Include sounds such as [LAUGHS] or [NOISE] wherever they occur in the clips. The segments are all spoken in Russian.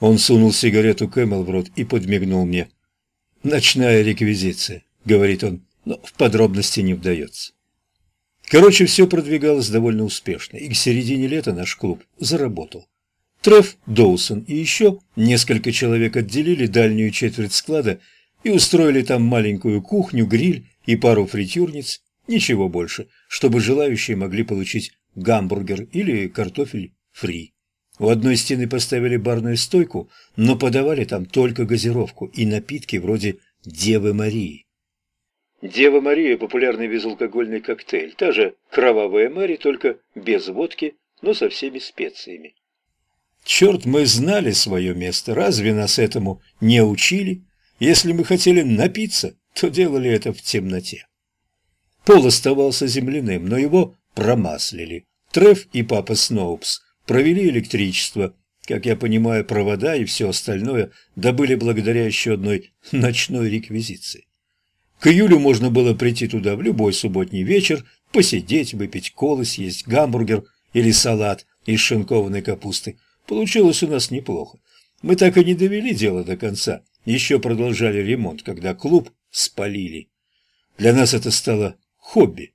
Он сунул сигарету Camel в рот и подмигнул мне. «Ночная реквизиция», — говорит он, но в подробности не вдается. Короче, все продвигалось довольно успешно, и к середине лета наш клуб заработал. Треф, Доусон и еще несколько человек отделили дальнюю четверть склада и устроили там маленькую кухню, гриль и пару фритюрниц, ничего больше, чтобы желающие могли получить гамбургер или картофель фри. У одной стены поставили барную стойку, но подавали там только газировку и напитки вроде «Девы Марии». Дева Мария – популярный безалкогольный коктейль, та же кровавая Мэри, только без водки, но со всеми специями. Черт, мы знали свое место, разве нас этому не учили? Если мы хотели напиться, то делали это в темноте. Пол оставался земляным, но его промаслили. Треф и папа Сноупс провели электричество. Как я понимаю, провода и все остальное добыли благодаря еще одной [LAUGHS] ночной реквизиции. К июлю можно было прийти туда в любой субботний вечер, посидеть, выпить колы, съесть гамбургер или салат из шинкованной капусты. Получилось у нас неплохо. Мы так и не довели дело до конца, еще продолжали ремонт, когда клуб спалили. Для нас это стало хобби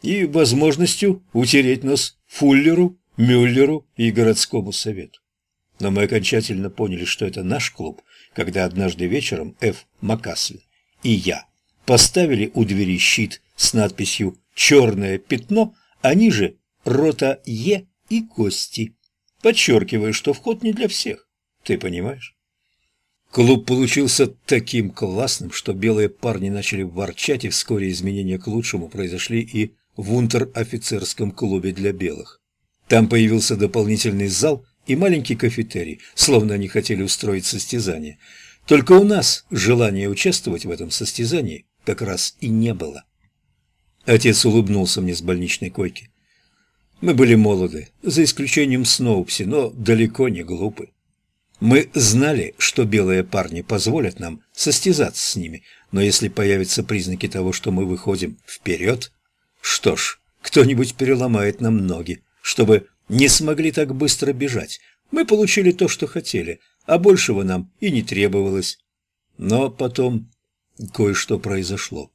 и возможностью утереть нос Фуллеру, Мюллеру и городскому совету. Но мы окончательно поняли, что это наш клуб, когда однажды вечером Ф. Макаслин и я поставили у двери щит с надписью «Черное пятно», а ниже «Рота Е» и «Кости», подчеркивая, что вход не для всех. Ты понимаешь? Клуб получился таким классным, что белые парни начали ворчать, и вскоре изменения к лучшему произошли и в унтер-офицерском клубе для белых. Там появился дополнительный зал и маленький кафетерий, словно они хотели устроить состязание. Только у нас желания участвовать в этом состязании как раз и не было. Отец улыбнулся мне с больничной койки. Мы были молоды, за исключением Сноупси, но далеко не глупы. Мы знали, что белые парни позволят нам состязаться с ними, но если появятся признаки того, что мы выходим вперед, что ж, кто-нибудь переломает нам ноги, чтобы не смогли так быстро бежать. Мы получили то, что хотели, а большего нам и не требовалось. Но потом кое-что произошло.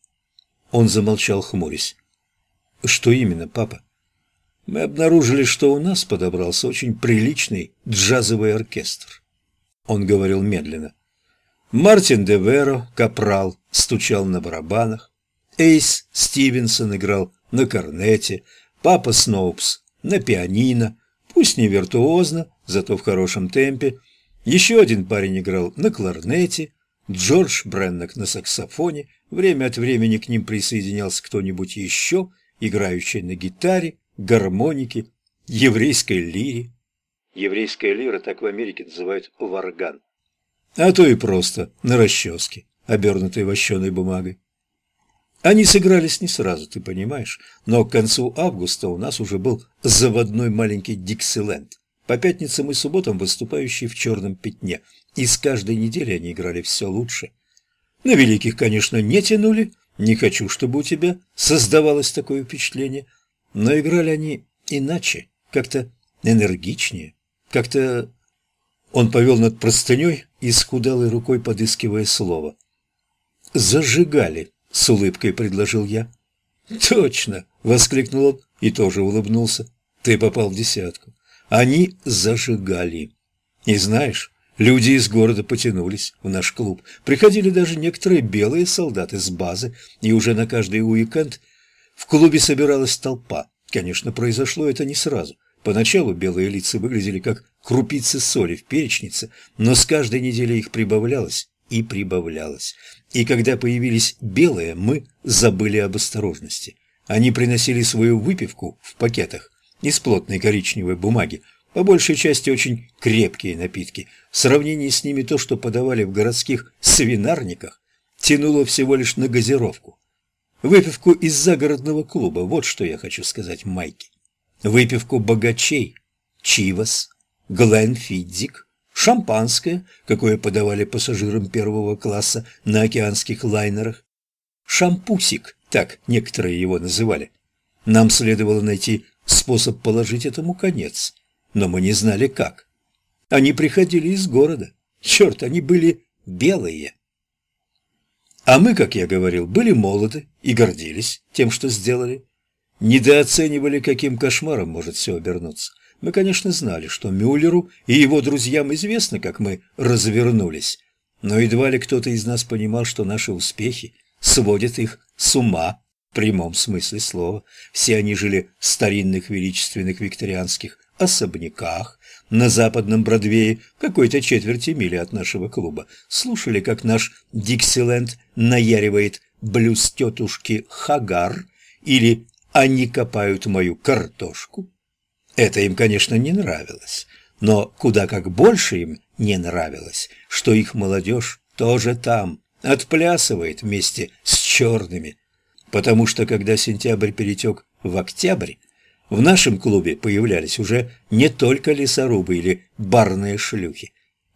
Он замолчал, хмурясь. «Что именно, папа?» «Мы обнаружили, что у нас подобрался очень приличный джазовый оркестр. Он говорил медленно. Мартин де Веро, капрал, стучал на барабанах. Эйс Стивенсон играл на корнете, папа Сноупс на пианино, пусть не виртуозно, зато в хорошем темпе. Еще один парень играл на кларнете, Джордж Бреннок на саксофоне, время от времени к ним присоединялся кто-нибудь еще, играющий на гитаре, гармонике, еврейской лире. Еврейская лира так в Америке называют варган. А то и просто на расческе, обернутой вощеной бумагой. Они сыгрались не сразу, ты понимаешь, но к концу августа у нас уже был заводной маленький Диксиленд. По пятницам и субботам выступающий в черном пятне, и с каждой недели они играли все лучше. На великих, конечно, не тянули, не хочу, чтобы у тебя создавалось такое впечатление, но играли они иначе, как-то энергичнее. Как-то он повел над простыней и скудалой рукой подыскивая слово. «Зажигали», — с улыбкой предложил я. «Точно!» — воскликнул он и тоже улыбнулся. «Ты попал в десятку. Они зажигали. И знаешь, люди из города потянулись в наш клуб. Приходили даже некоторые белые солдаты с базы, и уже на каждый уикенд в клубе собиралась толпа. Конечно, произошло это не сразу. Поначалу белые лица выглядели как крупицы соли в перечнице, но с каждой неделей их прибавлялось и прибавлялось. И когда появились белые, мы забыли об осторожности. Они приносили свою выпивку в пакетах из плотной коричневой бумаги, по большей части очень крепкие напитки. В сравнении с ними то, что подавали в городских свинарниках, тянуло всего лишь на газировку. Выпивку из загородного клуба, вот что я хочу сказать Майке выпивку богачей, чивас, гленфиддик, шампанское, какое подавали пассажирам первого класса на океанских лайнерах, шампусик, так некоторые его называли. Нам следовало найти способ положить этому конец, но мы не знали как. Они приходили из города. Черт, они были белые. А мы, как я говорил, были молоды и гордились тем, что сделали. Недооценивали, каким кошмаром может все обернуться. Мы, конечно, знали, что Мюллеру и его друзьям известно, как мы развернулись, но едва ли кто-то из нас понимал, что наши успехи сводят их с ума в прямом смысле слова. Все они жили в старинных величественных викторианских особняках на западном Бродвее, какой-то четверти мили от нашего клуба, слушали, как наш Диксиленд наяривает блюз тетушки Хагар или «Они копают мою картошку». Это им, конечно, не нравилось, но куда как больше им не нравилось, что их молодежь тоже там, отплясывает вместе с черными, потому что когда сентябрь перетек в октябрь, в нашем клубе появлялись уже не только лесорубы или барные шлюхи.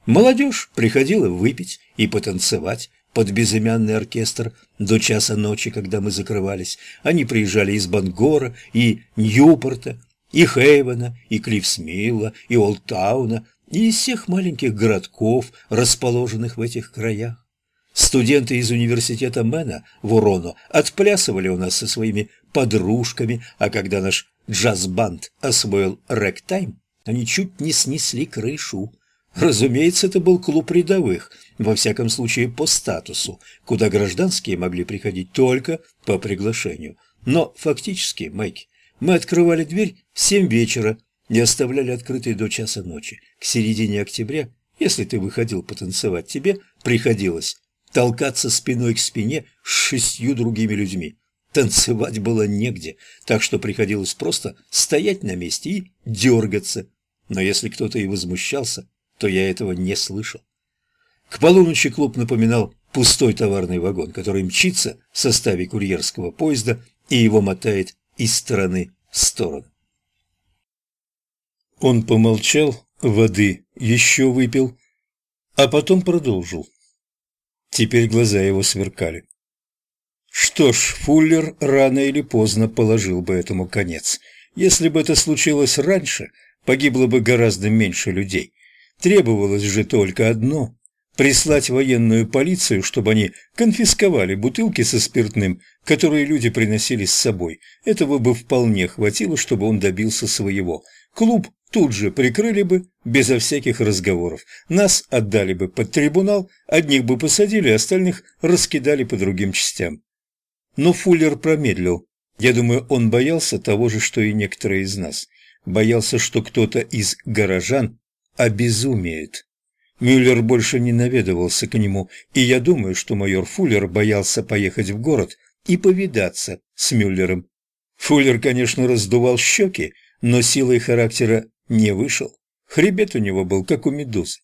Молодежь приходила выпить и потанцевать под безымянный оркестр до часа ночи, когда мы закрывались. Они приезжали из Бангора и Ньюпорта, и Хейвена, и Клифсмилла, и Олтауна, и из всех маленьких городков, расположенных в этих краях. Студенты из университета Мэна в Уроно отплясывали у нас со своими подружками, а когда наш джаз-банд освоил рэк-тайм, они чуть не снесли крышу. Разумеется, это был клуб рядовых, во всяком случае по статусу, куда гражданские могли приходить только по приглашению. Но фактически, Майки, мы открывали дверь в семь вечера и оставляли открытой до часа ночи. К середине октября, если ты выходил потанцевать, тебе приходилось толкаться спиной к спине с шестью другими людьми. Танцевать было негде, так что приходилось просто стоять на месте и дергаться. Но если кто-то и возмущался, то я этого не слышал. К полуночи клуб напоминал пустой товарный вагон, который мчится в составе курьерского поезда и его мотает из стороны в сторону. Он помолчал, воды еще выпил, а потом продолжил. Теперь глаза его сверкали. Что ж, Фуллер рано или поздно положил бы этому конец. Если бы это случилось раньше, погибло бы гораздо меньше людей. Требовалось же только одно – прислать военную полицию, чтобы они конфисковали бутылки со спиртным, которые люди приносили с собой. Этого бы вполне хватило, чтобы он добился своего. Клуб тут же прикрыли бы, безо всяких разговоров. Нас отдали бы под трибунал, одних бы посадили, остальных раскидали по другим частям. Но Фуллер промедлил. Я думаю, он боялся того же, что и некоторые из нас. Боялся, что кто-то из горожан обезумеет. Мюллер больше не наведывался к нему, и я думаю, что майор Фуллер боялся поехать в город и повидаться с Мюллером. Фуллер, конечно, раздувал щеки, но силой характера не вышел. Хребет у него был, как у медузы.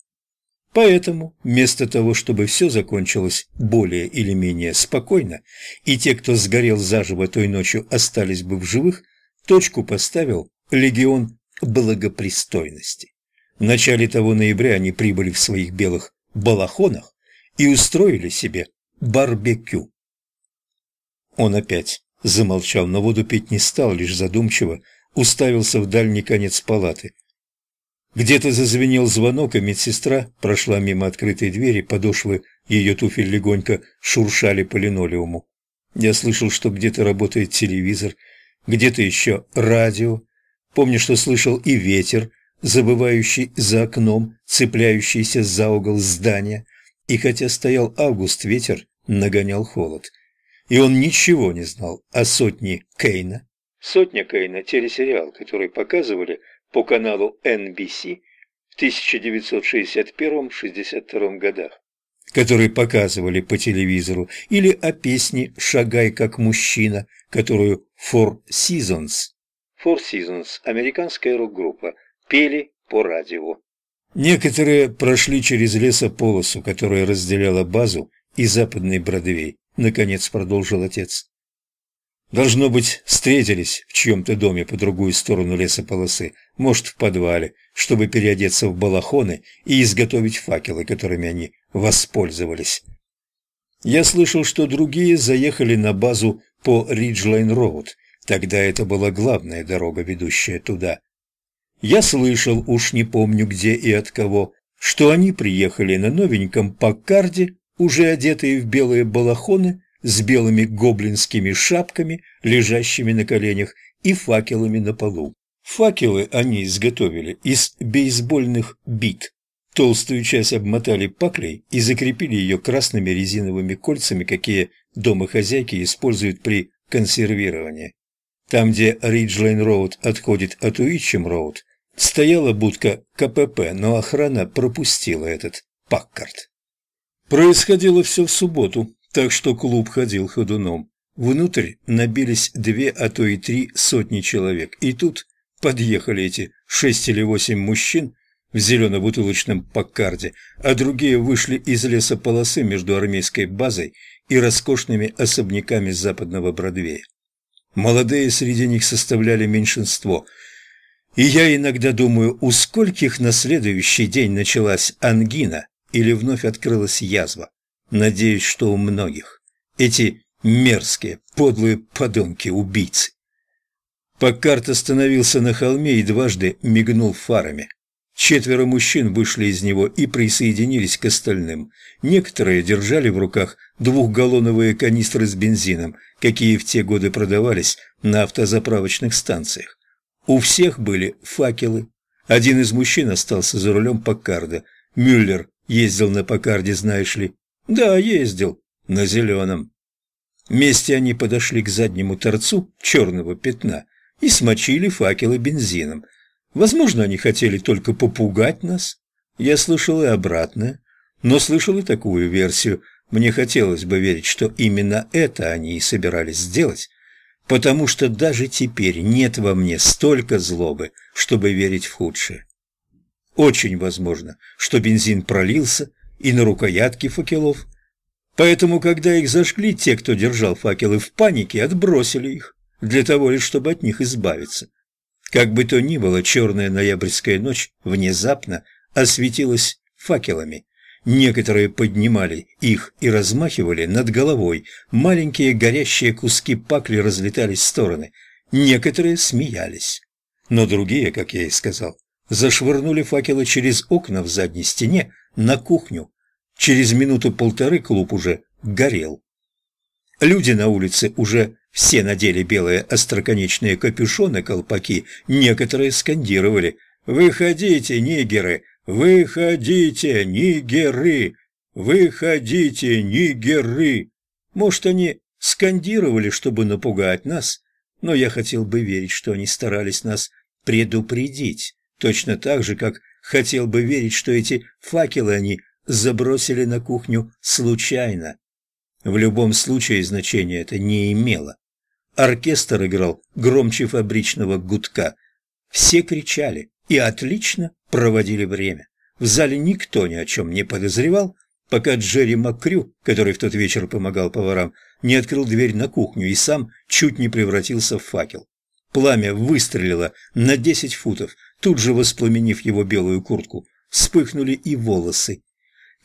Поэтому, вместо того, чтобы все закончилось более или менее спокойно, и те, кто сгорел заживо той ночью, остались бы в живых, точку поставил легион благопристойности. В начале того ноября они прибыли в своих белых балахонах и устроили себе барбекю. Он опять замолчал, но воду пить не стал, лишь задумчиво уставился в дальний конец палаты – где-то зазвенел звонок, и медсестра прошла мимо открытой двери, подошвы ее туфель легонько шуршали по линолеуму. Я слышал, что где-то работает телевизор, где-то еще радио. Помню, что слышал и ветер, забывающий за окном, цепляющийся за угол здания. И хотя стоял август, ветер нагонял холод. И он ничего не знал о сотне Кейна. «Сотня Кейна» – телесериал, который показывали – по каналу NBC в 1961-62 годах, которые показывали по телевизору, или о песне «Шагай как мужчина», которую Four Seasons, Four Seasons, американская рок-группа, пели по радио. Некоторые прошли через лесополосу, которая разделяла базу и западный Бродвей, наконец продолжил отец. Должно быть, встретились в чьем-то доме по другую сторону лесополосы, может, в подвале, чтобы переодеться в балахоны и изготовить факелы, которыми они воспользовались. Я слышал, что другие заехали на базу по Риджлайн-Роуд. Тогда это была главная дорога, ведущая туда. Я слышал, уж не помню где и от кого, что они приехали на новеньком Паккарде, уже одетые в белые балахоны, с белыми гоблинскими шапками, лежащими на коленях, и факелами на полу. Факелы они изготовили из бейсбольных бит. Толстую часть обмотали паклей и закрепили ее красными резиновыми кольцами, какие домохозяйки используют при консервировании. Там, где Риджлейн-Роуд отходит от Уитчем-Роуд, стояла будка КПП, но охрана пропустила этот Паккарт. Происходило все в субботу, так что клуб ходил ходуном. Внутрь набились две, а то и три сотни человек, и тут подъехали эти шесть или восемь мужчин в зелено-бутылочном Паккарде, а другие вышли из лесополосы между армейской базой и роскошными особняками западного Бродвея. Молодые среди них составляли меньшинство. И я иногда думаю, у скольких на следующий день началась ангина или вновь открылась язва. Надеюсь, что у многих. Эти мерзкие, подлые подонки-убийцы. Паккарт остановился на холме и дважды мигнул фарами. Четверо мужчин вышли из него и присоединились к остальным. Некоторые держали в руках двухгаллоновые канистры с бензином, какие в те годы продавались на автозаправочных станциях. У всех были факелы. Один из мужчин остался за рулем Паккарда. Мюллер ездил на Паккарде, знаешь ли. Да, ездил. На зеленом. Вместе они подошли к заднему торцу черного пятна и смочили факелы бензином. Возможно, они хотели только попугать нас. Я слышал и обратное, но слышал и такую версию. Мне хотелось бы верить, что именно это они и собирались сделать, потому что даже теперь нет во мне столько злобы, чтобы верить в худшее. Очень возможно, что бензин пролился и на рукоятки факелов. Поэтому, когда их зажгли, те, кто держал факелы в панике, отбросили их, для того лишь, чтобы от них избавиться. Как бы то ни было, черная ноябрьская ночь внезапно осветилась факелами. Некоторые поднимали их и размахивали над головой. Маленькие горящие куски пакли разлетались в стороны. Некоторые смеялись. Но другие, как я и сказал, зашвырнули факелы через окна в задней стене на кухню. Через минуту-полторы клуб уже горел. Люди на улице уже все надели белые остроконечные капюшоны-колпаки, некоторые скандировали «Выходите, нигеры! Выходите, нигеры! Выходите, нигеры!» Может, они скандировали, чтобы напугать нас, но я хотел бы верить, что они старались нас предупредить, точно так же, как хотел бы верить, что эти факелы они забросили на кухню случайно. В любом случае значения это не имело. Оркестр играл громче фабричного гудка. Все кричали и отлично проводили время. В зале никто ни о чем не подозревал, пока Джерри Маккрю, который в тот вечер помогал поварам, не открыл дверь на кухню и сам чуть не превратился в факел. Пламя выстрелило на десять футов, тут же воспламенив его белую куртку. Вспыхнули и волосы.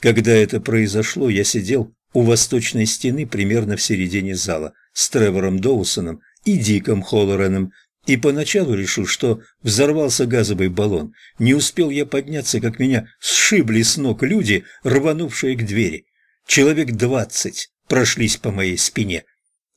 Когда это произошло, я сидел у восточной стены примерно в середине зала с Тревором Доусоном и Диком Холлореном, и поначалу решил, что взорвался газовый баллон. Не успел я подняться, как меня сшибли с ног люди, рванувшие к двери. Человек двадцать прошлись по моей спине.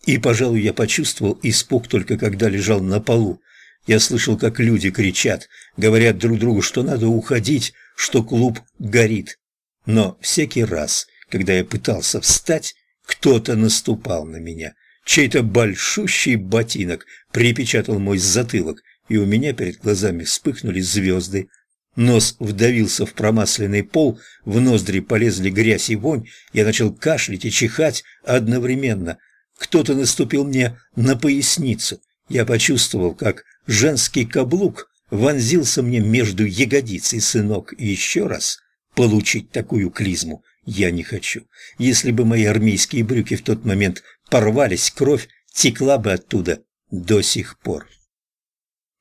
И, пожалуй, я почувствовал испуг только когда лежал на полу. Я слышал, как люди кричат, говорят друг другу, что надо уходить, что клуб горит. Но всякий раз, когда я пытался встать, кто-то наступал на меня. Чей-то большущий ботинок припечатал мой затылок, и у меня перед глазами вспыхнули звезды. Нос вдавился в промасленный пол, в ноздри полезли грязь и вонь, я начал кашлять и чихать одновременно. Кто-то наступил мне на поясницу. Я почувствовал, как женский каблук вонзился мне между ягодиц и сынок, еще раз получить такую клизму я не хочу. Если бы мои армейские брюки в тот момент порвались, кровь текла бы оттуда до сих пор.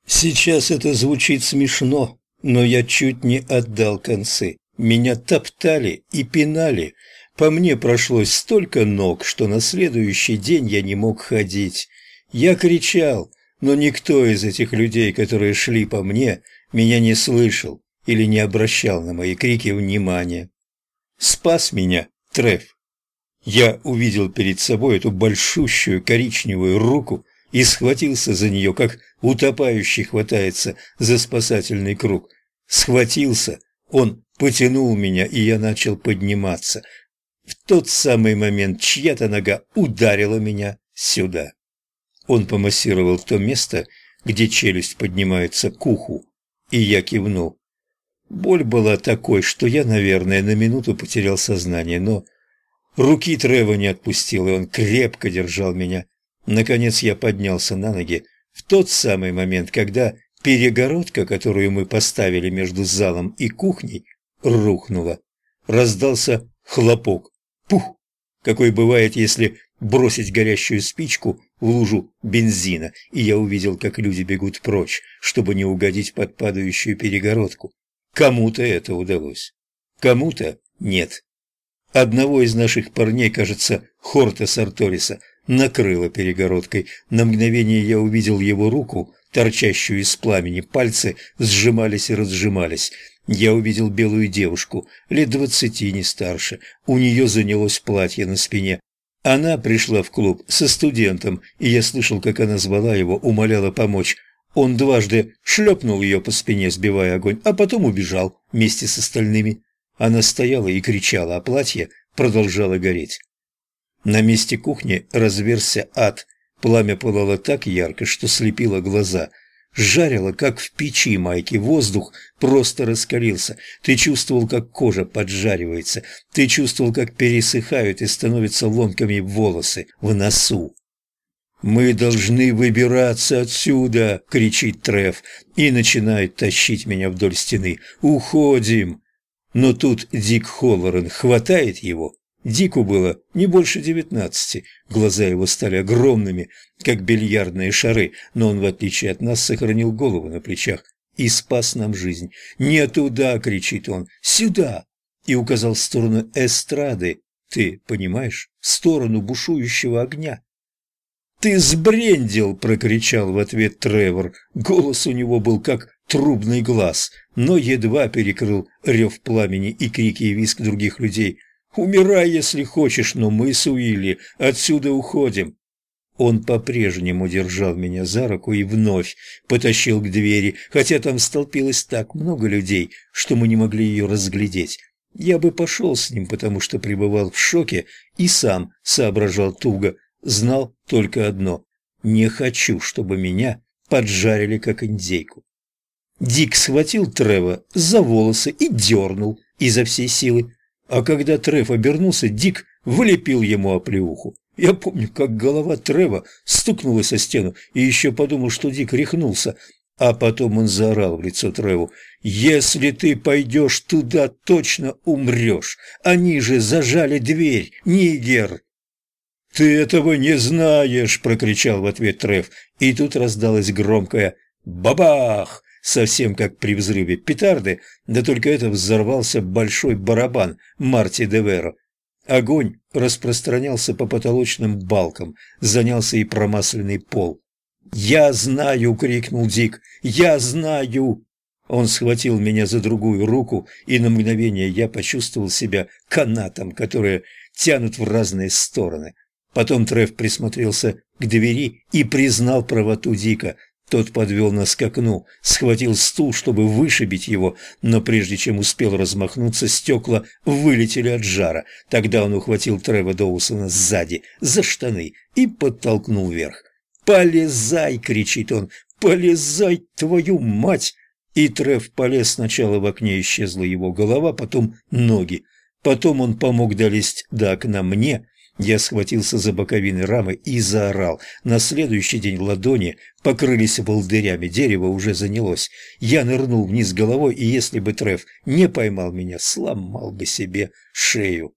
Сейчас это звучит смешно, но я чуть не отдал концы. Меня топтали и пинали. По мне прошлось столько ног, что на следующий день я не мог ходить. Я кричал, но никто из этих людей, которые шли по мне, меня не слышал или не обращал на мои крики внимания. Спас меня Треф. Я увидел перед собой эту большущую коричневую руку и схватился за нее, как утопающий хватается за спасательный круг. Схватился, он потянул меня, и я начал подниматься. В тот самый момент чья-то нога ударила меня сюда. Он помассировал то место, где челюсть поднимается к уху, и я кивнул. Боль была такой, что я, наверное, на минуту потерял сознание, но руки Трева не отпустил, и он крепко держал меня. Наконец я поднялся на ноги в тот самый момент, когда перегородка, которую мы поставили между залом и кухней, рухнула. Раздался хлопок. Пух! Какой бывает, если бросить горящую спичку в лужу бензина, и я увидел, как люди бегут прочь, чтобы не угодить под падающую перегородку. Кому-то это удалось, кому-то нет. Одного из наших парней, кажется, Хорта Сарториса, накрыло перегородкой. На мгновение я увидел его руку, торчащую из пламени, пальцы сжимались и разжимались. Я увидел белую девушку, лет двадцати, не старше. У нее занялось платье на спине. Она пришла в клуб со студентом, и я слышал, как она звала его, умоляла помочь. Он дважды шлепнул ее по спине, сбивая огонь, а потом убежал вместе с остальными. Она стояла и кричала, а платье продолжало гореть. На месте кухни разверся ад. Пламя пылало так ярко, что слепило глаза – жарило, как в печи майки, воздух просто раскалился. Ты чувствовал, как кожа поджаривается, ты чувствовал, как пересыхают и становятся ломками волосы в носу. «Мы должны выбираться отсюда!» — кричит Треф и начинает тащить меня вдоль стены. «Уходим!» Но тут Дик Холлорен хватает его Дику было не больше девятнадцати, глаза его стали огромными, как бильярдные шары, но он, в отличие от нас, сохранил голову на плечах и спас нам жизнь. «Не туда!» — кричит он. «Сюда!» и указал в сторону эстрады. Ты понимаешь? В сторону бушующего огня. «Ты сбрендил!» — прокричал в ответ Тревор. Голос у него был как трубный глаз, но едва перекрыл рев пламени и крики и визг других людей — Умирай, если хочешь, но мы с Уилли отсюда уходим. Он по-прежнему держал меня за руку и вновь потащил к двери, хотя там столпилось так много людей, что мы не могли ее разглядеть. Я бы пошел с ним, потому что пребывал в шоке и сам соображал туго, знал только одно – не хочу, чтобы меня поджарили как индейку. Дик схватил Трева за волосы и дернул изо всей силы. А когда Трев обернулся, Дик вылепил ему оплеуху. Я помню, как голова Трева стукнулась о стену, и еще подумал, что Дик рехнулся. А потом он заорал в лицо Треву. «Если ты пойдешь туда, точно умрешь. Они же зажали дверь, Нигер!» «Ты этого не знаешь!» – прокричал в ответ Трев. И тут раздалось громкое «Бабах!» Совсем как при взрыве петарды, да только это взорвался большой барабан Марти Деверо. Огонь распространялся по потолочным балкам, занялся и промасленный пол. «Я знаю!» — крикнул Дик. «Я знаю!» Он схватил меня за другую руку, и на мгновение я почувствовал себя канатом, которые тянут в разные стороны. Потом Треф присмотрелся к двери и признал правоту Дика. Тот подвел нас к окну, схватил стул, чтобы вышибить его, но прежде чем успел размахнуться, стекла вылетели от жара. Тогда он ухватил Трева Доусона сзади, за штаны, и подтолкнул вверх. «Полезай!» — кричит он. «Полезай, твою мать!» И Трев полез сначала в окне, исчезла его голова, потом ноги. Потом он помог долезть до окна мне, я схватился за боковины рамы и заорал. На следующий день ладони покрылись волдырями, дерево уже занялось. Я нырнул вниз головой, и если бы Треф не поймал меня, сломал бы себе шею.